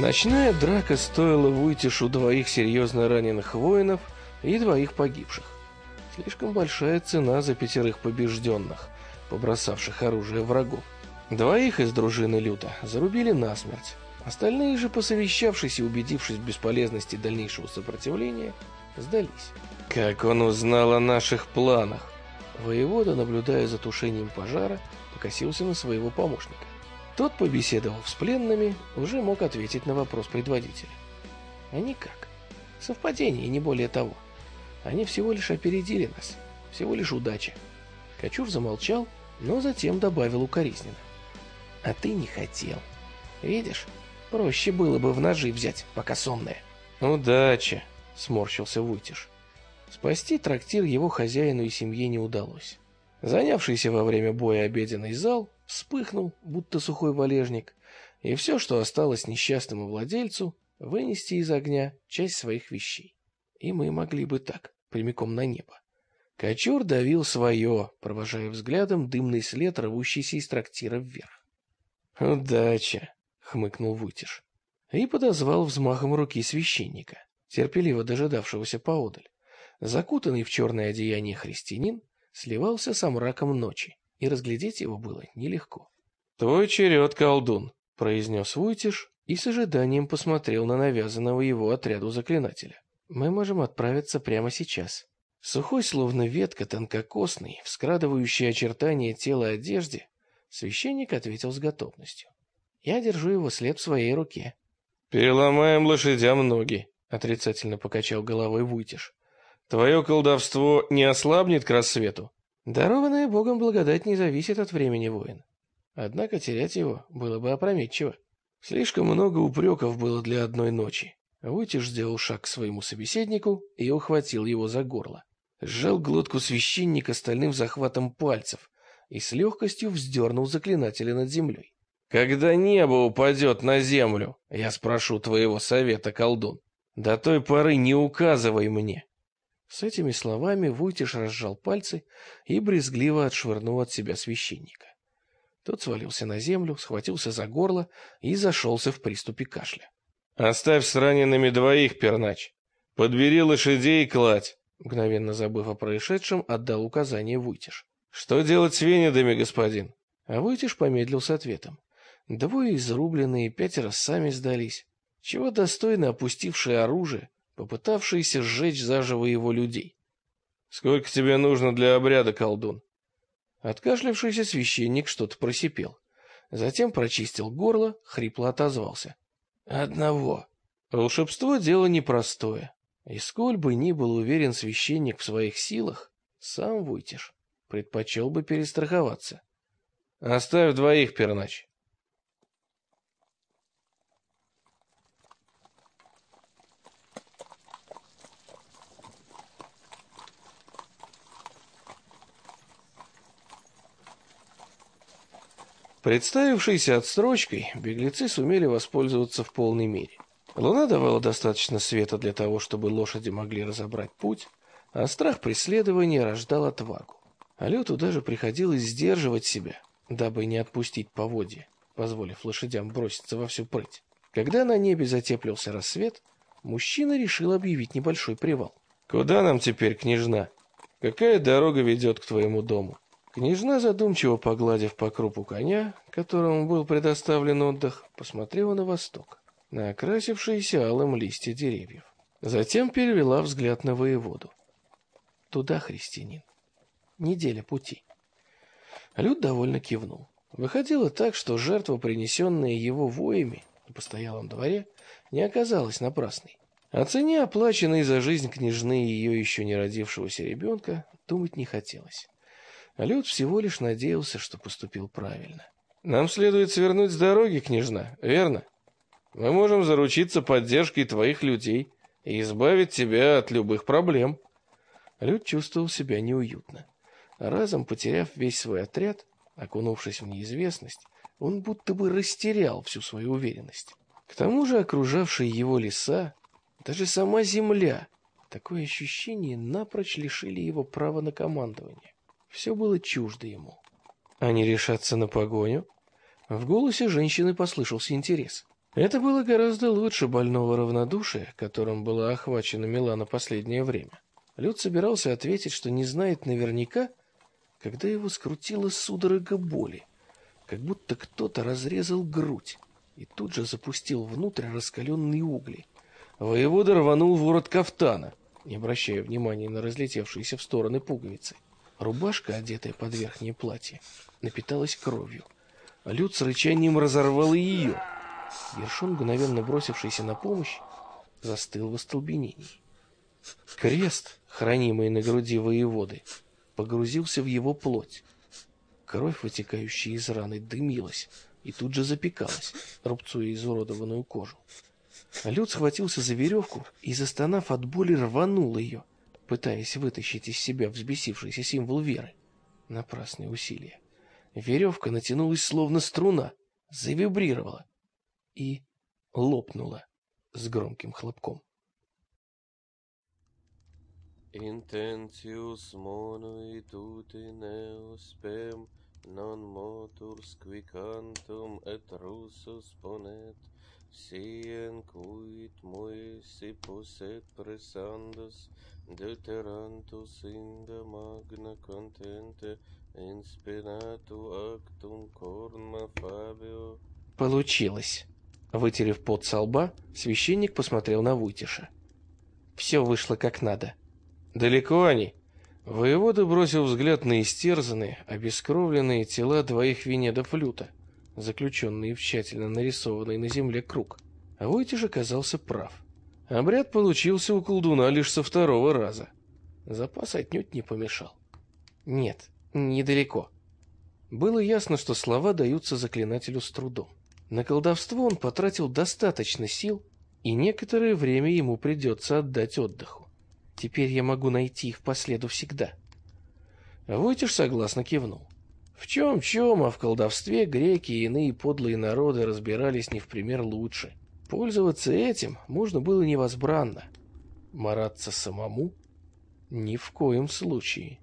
Ночная драка стоила Вуйтишу двоих серьезно раненых воинов и двоих погибших. Слишком большая цена за пятерых побежденных, побросавших оружие врагов. Двоих из дружины Люта зарубили насмерть. Остальные же, посовещавшись и убедившись в бесполезности дальнейшего сопротивления, сдались. Как он узнал о наших планах? Воевода, наблюдая за тушением пожара, покосился на своего помощника. Тот, побеседовав с пленными, уже мог ответить на вопрос предводителя. А никак. Совпадение, не более того. Они всего лишь опередили нас. Всего лишь удача. Кочур замолчал, но затем добавил укоризненно. А ты не хотел. Видишь, проще было бы в ножи взять, пока сонная. Удача, сморщился Вуйтиш. Спасти трактир его хозяину и семье не удалось. Занявшийся во время боя обеденный зал вспыхнул, будто сухой валежник, и все, что осталось несчастному владельцу, вынести из огня часть своих вещей. И мы могли бы так, прямиком на небо. Кочур давил свое, провожая взглядом дымный след, рвущийся из трактира вверх. «Удача!» — хмыкнул Вутиш. И подозвал взмахом руки священника, терпеливо дожидавшегося поодаль. Закутанный в черное одеяние христианин сливался со мраком ночи, и разглядеть его было нелегко. «Твой черед, колдун!» — произнес Вуйтиш и с ожиданием посмотрел на навязанного его отряду заклинателя. «Мы можем отправиться прямо сейчас». Сухой, словно ветка, тонкокосный, вскрадывающий очертания тела одежде, священник ответил с готовностью. «Я держу его след в своей руке». «Переломаем лошадям ноги», — отрицательно покачал головой Вуйтиш. Твое колдовство не ослабнет к рассвету? Дарованная Богом благодать не зависит от времени воин. Однако терять его было бы опрометчиво. Слишком много упреков было для одной ночи. Вытиш сделал шаг к своему собеседнику и ухватил его за горло. Сжал глотку священника стальным захватом пальцев и с легкостью вздернул заклинателя над землей. «Когда небо упадет на землю, я спрошу твоего совета, колдун. До той поры не указывай мне. С этими словами Вуйтиш разжал пальцы и брезгливо отшвырнул от себя священника. Тот свалился на землю, схватился за горло и зашелся в приступе кашля. «Оставь с ранеными двоих, пернач! Подбери лошадей и кладь!» Мгновенно забыв о происшедшем, отдал указание Вуйтиш. «Что делать с венедами, господин?» А Вуйтиш помедлил с ответом. Двое изрубленные, пятеро сами сдались. Чего достойно опустившее оружие, попытавшиеся сжечь заживо его людей. «Сколько тебе нужно для обряда, колдун?» Откашлявшийся священник что-то просипел. Затем прочистил горло, хрипло отозвался. «Одного». Волшебство — дело непростое. И сколь бы ни был уверен священник в своих силах, сам Вуйтиш предпочел бы перестраховаться. «Оставь двоих, Пернач. Представившейся отсрочкой, беглецы сумели воспользоваться в полной мере. Луна давала достаточно света для того, чтобы лошади могли разобрать путь, а страх преследования рождал отвагу. А лету даже приходилось сдерживать себя, дабы не отпустить поводья, позволив лошадям броситься во всю прыть. Когда на небе затеплился рассвет, мужчина решил объявить небольшой привал. «Куда нам теперь, княжна? Какая дорога ведет к твоему дому?» Княжна, задумчиво погладив по крупу коня, которому был предоставлен отдых, посмотрела на восток, на окрасившиеся алым листья деревьев. Затем перевела взгляд на воеводу. Туда, христианин. Неделя пути. Люд довольно кивнул. Выходило так, что жертва, принесенная его воями на постоялом дворе, не оказалась напрасной. О цене, оплаченной за жизнь княжны и ее еще не родившегося ребенка, думать не хотелось. А Люд всего лишь надеялся, что поступил правильно. «Нам следует свернуть с дороги, княжна, верно? Мы можем заручиться поддержкой твоих людей и избавить тебя от любых проблем». Люд чувствовал себя неуютно. Разом потеряв весь свой отряд, окунувшись в неизвестность, он будто бы растерял всю свою уверенность. К тому же окружавшие его леса, даже сама земля, такое ощущение напрочь лишили его права на командование. Все было чуждо ему. Они решатся на погоню? В голосе женщины послышался интерес. Это было гораздо лучше больного равнодушия, которым была охвачена Милана последнее время. Люд собирался ответить, что не знает наверняка, когда его скрутила судорога боли, как будто кто-то разрезал грудь и тут же запустил внутрь раскаленные угли. Воевода рванул ворот кафтана, не обращая внимания на разлетевшиеся в стороны пуговицы. Рубашка, одетая под верхнее платье, напиталась кровью. Люд с рычанием разорвал ее. Ершон, мгновенно бросившийся на помощь, застыл в остолбенении. Крест, хранимый на груди воеводы, погрузился в его плоть. Кровь, вытекающая из раны, дымилась и тут же запекалась, рубцуя изуродованную кожу. Люд схватился за веревку и, застонав от боли, рванул ее, пытаясь вытащить из себя взбесившийся символ веры. Напрасные усилия. Веревка натянулась словно струна, завибрировала и лопнула с громким хлопком. Intentius monui tuti neos spem non motors quicantum et russus ponet sien quid moesi posset presandus Deuterantus inda magna contente inspiratu actum corma Fabio. Получилось. Вытерев пот со лба, священник посмотрел на Вуйтиша. Все вышло как надо. Далеко они. Воевода бросил взгляд на истерзанные, обескровленные тела двоих венедов люта, заключенные в тщательно нарисованный на земле круг. А Войтиш оказался прав. Обряд получился у колдуна лишь со второго раза. Запас отнюдь не помешал. Нет, недалеко. Было ясно, что слова даются заклинателю с трудом. На колдовство он потратил достаточно сил, и некоторое время ему придется отдать отдыху. Теперь я могу найти их по следу всегда. Войтиш согласно кивнул. В чем-чем, а в колдовстве греки и иные подлые народы разбирались не в пример лучше. Пользоваться этим можно было невозбранно. Мараться самому? Ни в коем случае.